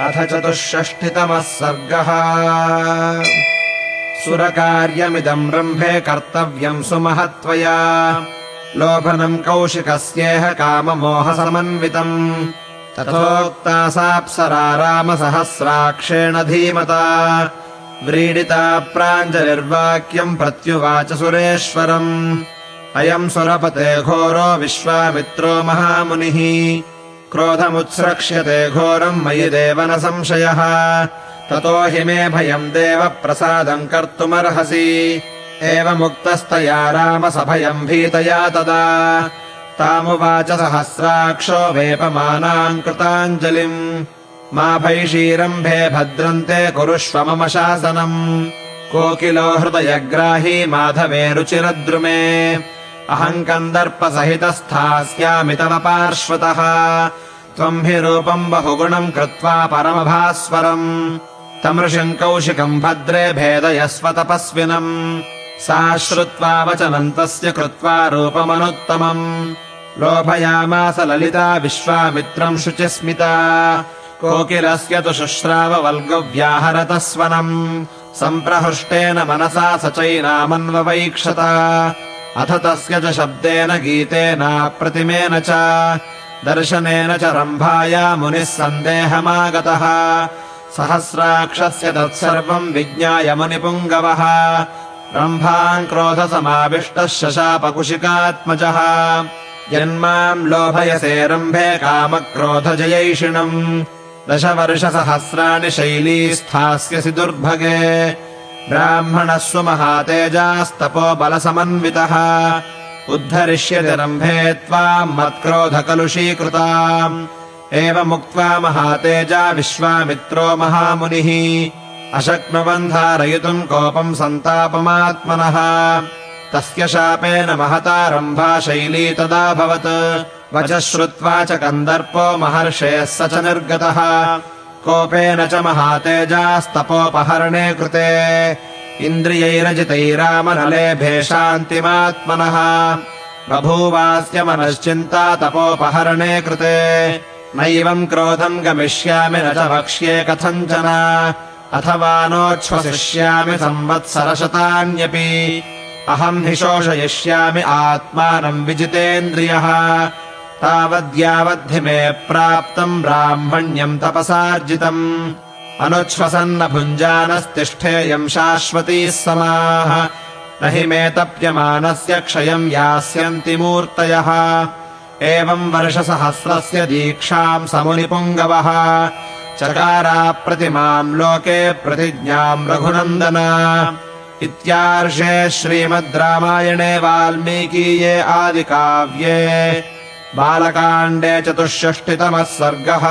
अथ चतुष्षष्टितमः सर्गः। सुरकार्यमिदम् रम्भे कर्तव्यम् सुमहत्वया। लोभनम् कौशिकस्येह काममोहसमन्वितम्। तथोक्ता साप्सरा रामसहस्राक्षेण धीमता। व्रीडिता प्राञ्जलिर्वाक्यम् प्रत्युवाच सुरेश्वरम्। अयम् सुरपते घोरो विश्वामित्रो महामुनिः क्रोधमुत्स्रक्ष्यते घोरम् मयि देव न संशयः। ततो हि मे भयम् देव प्रसादम् कर्तुमर्हसि। एवमुक्तस्तया रामसभयम् भीतया तदा। तामुवाच सहस्राक्षो वेपमानाम् कृताञ्जलिम्। मा भैषीरम्भे भद्रन्ते कुरुष्व मम शासनम्। कोकिलो हृदयग्राही माधवे रुचिरद्रुमे अहम् कन्दर्पसहितस्थास्यामि तव पार्श्वतः त्वम् हि रूपम् बहुगुणम् कृत्वा परमभास्वरम्। तमृषम् कौशिकम् भद्रे भेदयस्व तपस्विनम्। सा श्रुत्वा वचनम् तस्य कृत्वा रूपमनुत्तमम्। लोभयामास ललिता विश्वामित्रम् शुचिस्मिता। कोकिलस्य तु शुश्राववल्गव्याहरतस्वनम्। सम्प्रहृष्टेन मनसा स चैनामन्ववैक्षत अथ तस्य च शब्देन गीतेनाप्रतिमेन च दर्शनेन च रम्भाया मुनिः सन्देहमागतः। सहस्राक्षस्य तत्सर्वम् विज्ञाय मुनिपुङ्गवः। रम्भाम् क्रोधसमाविष्टः शशापकुशिकात्मजः। यन्माम् लोभयसे रम्भे कामक्रोधजयैषिणम्। दशवर्षसहस्राणि शैली स्थास्यसि दुर्भगे ब्राह्मणः सुमहातेजास्तपो बलसमन्वितः। उद्धरिष्यति रम्भे त्वाम् मत्क्रोधकलुषीकृताम् एवमुक्त्वा महातेजा विश्वामित्रो महामुनिः। अशक्नुवन् धारयितुम् कोपम् सन्तापमात्मनः। तस्य शापेन महता रम्भा शैली तदाभवत् वचः श्रुत्वा च कन्दर्पो महर्षेः स च निर्गतः कोपेन च महातेजास्तपोपहरणे कृते। इन्द्रियैरजितैरामनलेभे शान्तिमात्मनः बभूवास्य मनश्चिन्ता तपोपहरणे कृते। नैवम् क्रोधम् गमिष्यामि न च वक्ष्ये कथञ्चन अथवा नोच्छ्वसिष्यामि संवत्सरशतान्यपि। अहम् हि शोषयिष्यामि आत्मानम् विजितेन्द्रियः तावद्यावद्धि मे प्राप्तम् ब्राह्मण्यम् तपसार्जितम्। अनुच्छ्वसन्न भुञ्जानस्तिष्ठेयम् शाश्वतीः समाः। न हि मे तप्यमानस्य क्षयम् यास्यन्ति मूर्तयः। एवम् वर्षसहस्रस्य दीक्षाम् समुनिपुङ्गवः। चकाराप्रतिमाम् लोके प्रतिज्ञाम् रघुनन्दन। इत्यार्षे श्रीमद् रामायणे वाल्मीकीये आदिकाव्ये बालकाण्डे चतुष्षष्टितमः सर्गः